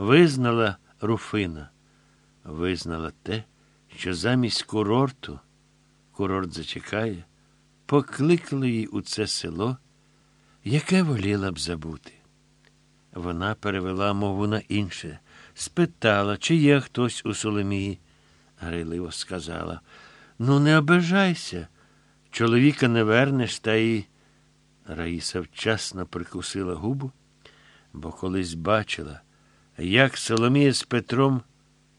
визнала Руфина, визнала те, що замість курорту, курорт зачекає, покликали їй у це село, яке воліла б забути. Вона перевела мову на інше, спитала, чи є хтось у Соломії. Грайливо сказала Ну, не обижайся. Чоловіка не вернеш, та й. Раїса вчасно прикусила губу, бо колись бачила, як Соломія з Петром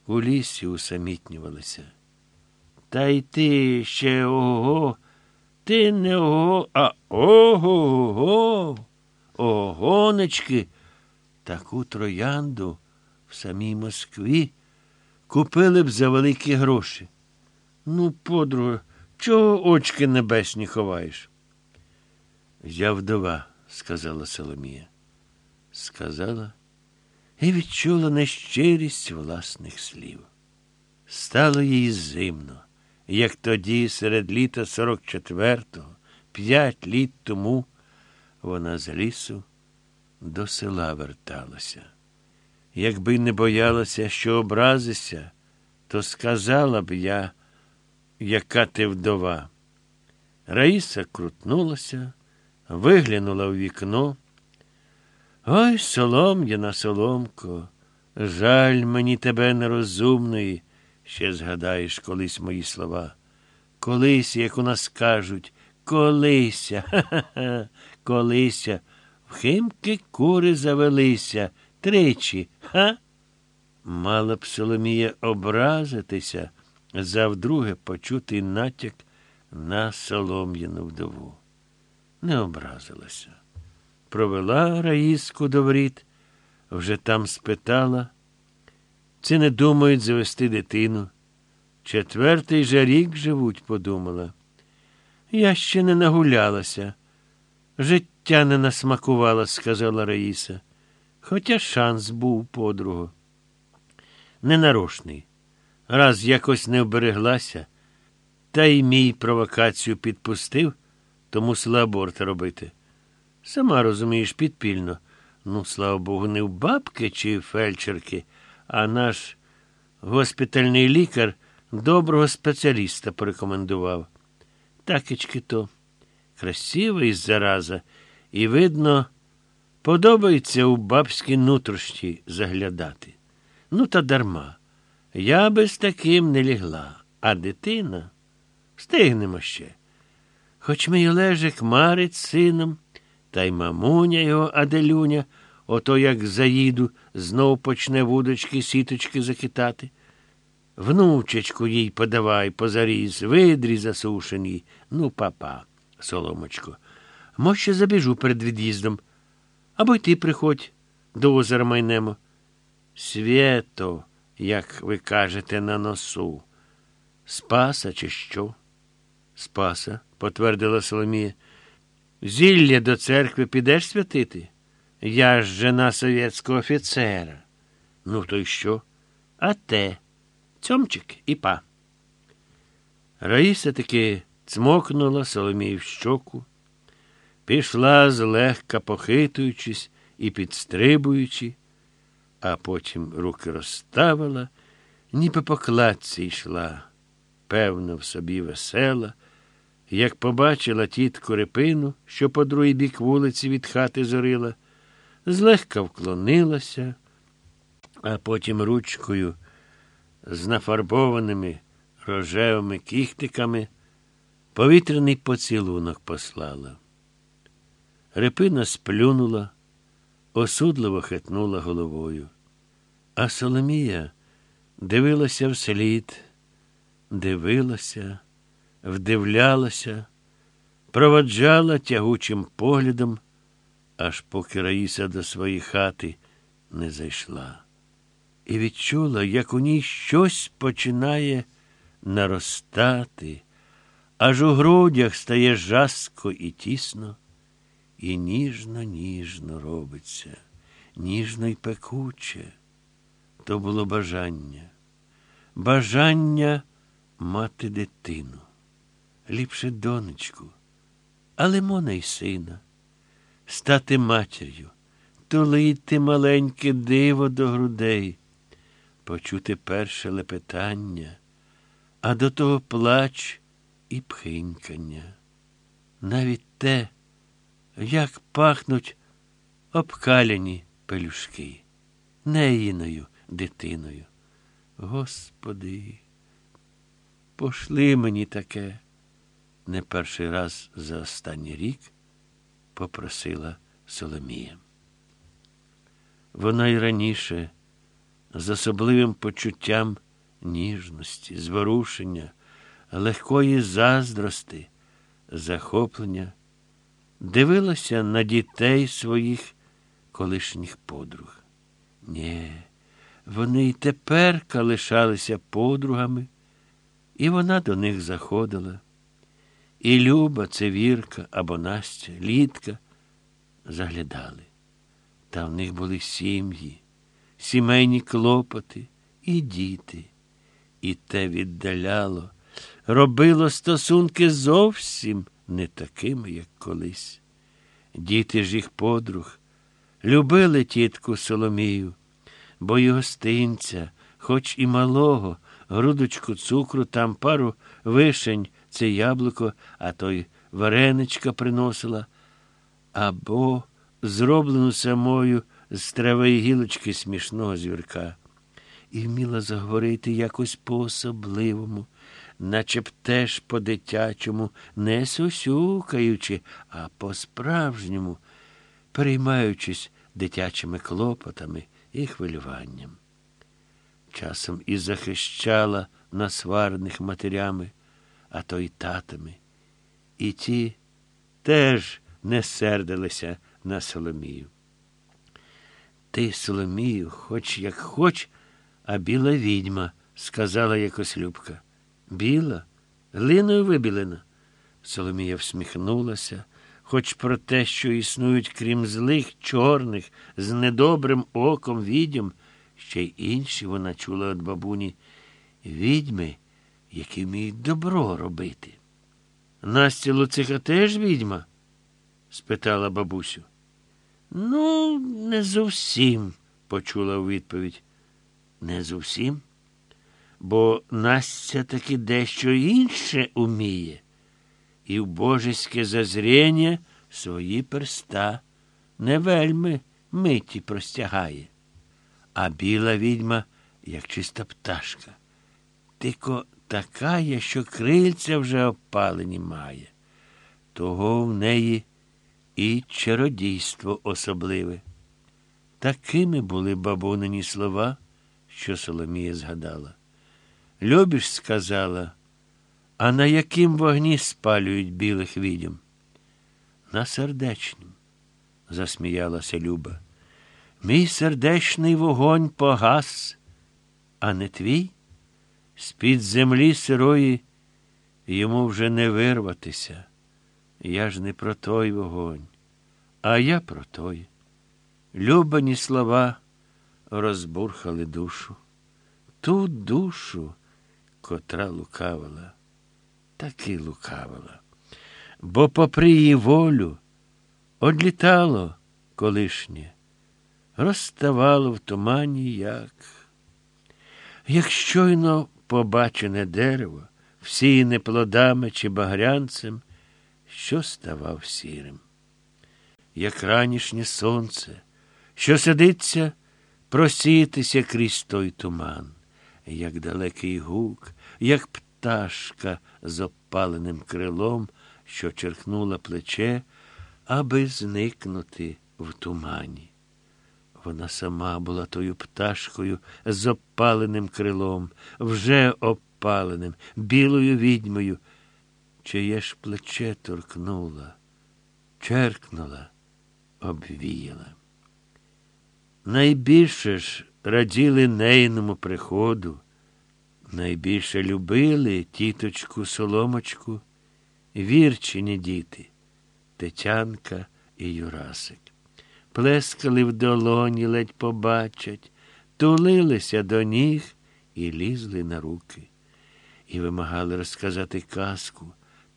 у лісі усамітнювалися. Та й ти ще ого, ти не ого, а ого-го, огонечки, таку троянду в самій Москві купили б за великі гроші. Ну, подруга, чого очки небесні ховаєш? Я вдова, сказала Соломія. Сказала і відчула нещирість власних слів. Стало їй зимно, як тоді, серед літа 44-го, п'ять літ тому, вона з лісу до села верталася. Якби не боялася, що образися, то сказала б я, яка ти вдова. Раїса крутнулася, виглянула в вікно. Ой, солом'яна соломко, жаль мені тебе нерозумної, ще згадаєш колись мої слова. Колись, як у нас кажуть, колися, ха-ха-ха, колися, в химки кури завелися тричі, ха? Мала б Соломія образитися, завдруге почути натяк на солом'яну вдову. Не образилася. Провела Раїску до воріт, вже там спитала, чи не думають завести дитину. Четвертий же рік живуть, подумала. Я ще не нагулялася. Життя не насмакувала, сказала Раїса. Хоча шанс був подругу. Ненарочний. Раз якось не вбереглася, та й мій провокацію підпустив, то мусила аборт робити. Сама розумієш, підпільно. Ну, слава Богу, не в бабки чи фельдшерки, а наш госпітальний лікар доброго спеціаліста порекомендував. Такечки то. Красива із зараза, і, видно, подобається у бабській нутрощі заглядати. Ну, та дарма. Я би з таким не лягла, а дитина встигнемо ще. Хоч мій Олежик марить сином, та й мамуня його Аделюня, ото як заїду, знов почне вудочки, сіточки закитати. Внучечку їй подавай позаріз, видрі засушені. Ну, папа, соломочко, мо ще забіжу перед від'їздом. Або й ти приходь до озера майнемо. Свято, як ви кажете, на носу. Спаса, чи що? Спаса, потвердила Соломія. Зілля до церкви підеш святити? Я ж жена совєтського офіцера. Ну, то й що? А те, цьомчик і па. Раїса таки цмокнула Соломію в щоку, пішла злегка похитуючись і підстрибуючи, а потім руки розставила, ніби по кладці йшла, певно, в собі весела. Як побачила тітку репину, що по другий бік вулиці від хати зорила, злегка вклонилася, а потім ручкою з нафарбованими рожевими кіхтиками повітряний поцілунок послала. Репина сплюнула, осудливо хитнула головою. А Соломія дивилася вслід, дивилася вдивлялася, проводжала тягучим поглядом, аж поки Раїса до своєї хати не зайшла, і відчула, як у ній щось починає наростати, аж у грудях стає жаско і тісно, і ніжно, ніжно робиться, ніжно й пекуче. То було бажання, бажання мати дитину ліпше донечку, а лимона й сина, стати матір'ю, притулить ти маленьке диво до грудей, почути перше лепетання, а до того плач і пхинькання. Навіть те, як пахнуть обкаляні пелюшки, неїною дитиною. Господи, пошли мені таке, не перший раз за останній рік попросила Соломія. Вона й раніше з особливим почуттям ніжності, зворушення, легкої заздрости, захоплення, дивилася на дітей своїх колишніх подруг. Нє, вони й тепер калишалися подругами, і вона до них заходила. І Люба, це Вірка або Настя, Літка заглядали. Та в них були сім'ї, сімейні клопоти і діти. І те віддаляло, робило стосунки зовсім не такими, як колись. Діти ж їх подруг любили тітку Соломію, бо й гостинця, хоч і малого, грудочку цукру, там пару вишень, це яблуко, а то й вареничка приносила, або зроблену самою з трави й гілочки смішного звірка. І вміла заговорити якось по-особливому, наче б теж по-дитячому, не сусюкаючи, а по-справжньому, переймаючись дитячими клопотами і хвилюванням. Часом і захищала насварених матерями, а то й татами. І ті теж не сердилися на Соломію. Ти, Соломію, хоч як хоч, а біла відьма, сказала якось Любка. Біла, глиною вибілена. Соломія всміхнулася, хоч про те, що існують, крім злих, чорних, з недобрим оком відьом, ще й інші вона чула від бабуні відьми, які вміють добро робити. Настя Луциха теж відьма? спитала бабусю. Ну, не зовсім, почула у відповідь. Не зовсім. Бо Настя таки дещо інше уміє, і в божеське зазріння свої перста не вельми миті простягає. А біла відьма, як чиста пташка, тико така є, що крильця вже опалені має. Того в неї і чародійство особливе. Такими були бабунині слова, що Соломія згадала. Любиш, сказала, а на яким вогні спалюють білих відьом? На сердечнім, засміялася Люба. Мій сердечний вогонь погас, а не твій? З-під землі сирої йому вже не вирватися. Я ж не про той вогонь, а я про той. Любані слова розбурхали душу. Ту душу, котра лукавила, таки лукавила. Бо, попри її волю, одлітало колишнє, розставало в тумані як. Як щойно побачене дерево, всіяне плодами чи багрянцем, що ставав сірим. Як ранішнє сонце, що сидиться просітися крізь той туман, як далекий гук, як пташка з опаленим крилом, що черкнула плече, аби зникнути в тумані. Вона сама була тою пташкою з опаленим крилом, вже опаленим, білою відьмою, чиє ж плече торкнула, черкнула, обвіяла. Найбільше ж раділи нейному приходу, найбільше любили тіточку Соломочку, вірчині діти, Тетянка і Юрасик плескали в долоні, ледь побачать, тулилися до ніг і лізли на руки, і вимагали розказати казку.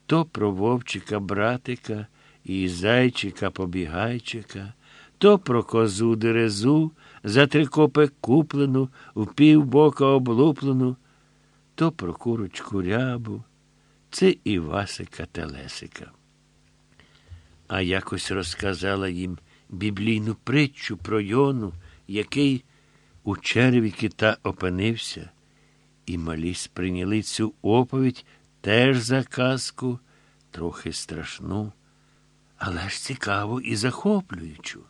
То про вовчика братика і зайчика побігайчика, то про козу дерезу, за три копи куплену, в півбока облуплену, то про курочку рябу. Це і Васика Телесика. А якось розказала їм біблійну притчу про Йону, який у черві кита опинився, і малі сприйняли цю оповідь теж за казку, трохи страшну, але ж цікаву і захоплюючу.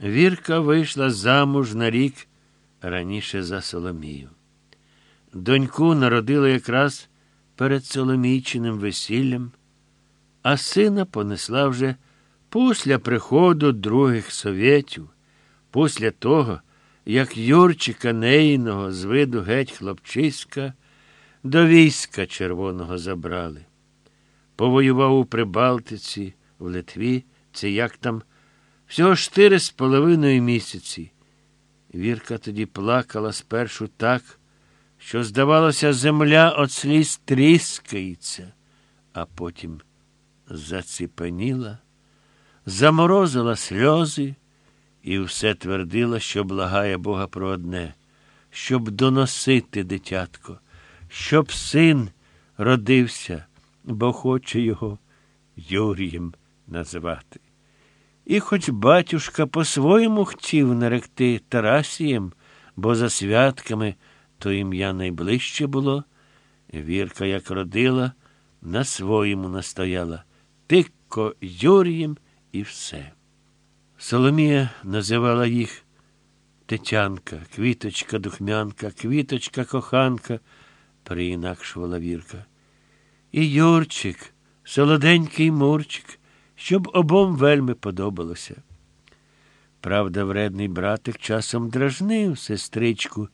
Вірка вийшла замуж на рік раніше за Соломію. Доньку народила якраз перед Соломійчиним весіллям, а сина понесла вже після приходу других совєтів, після того, як Юрчика Нейного з виду геть хлопчиська до війська червоного забрали. Повоював у Прибалтиці, в Литві, це як там, всього чотири з половиною місяці. Вірка тоді плакала спершу так, що, здавалося, земля от сліз тріскається, а потім заціпеніла, заморозила сльози і все твердила, що благає Бога про одне, щоб доносити дитятко, щоб син родився, бо хоче його Юрієм називати. І хоч батюшка по-своєму хотів наректи Тарасієм, бо за святками то ім'я найближче було, Вірка, як родила, на своєму настояла тикко Юрієм і все. Соломія називала їх Тетянка, квіточка духмянка, квіточка коханка, переінакшувала Вірка. І Юрчик, солоденький Мурчик, щоб обом вельми подобалося. Правда, вредний братик часом дражнив сестричку.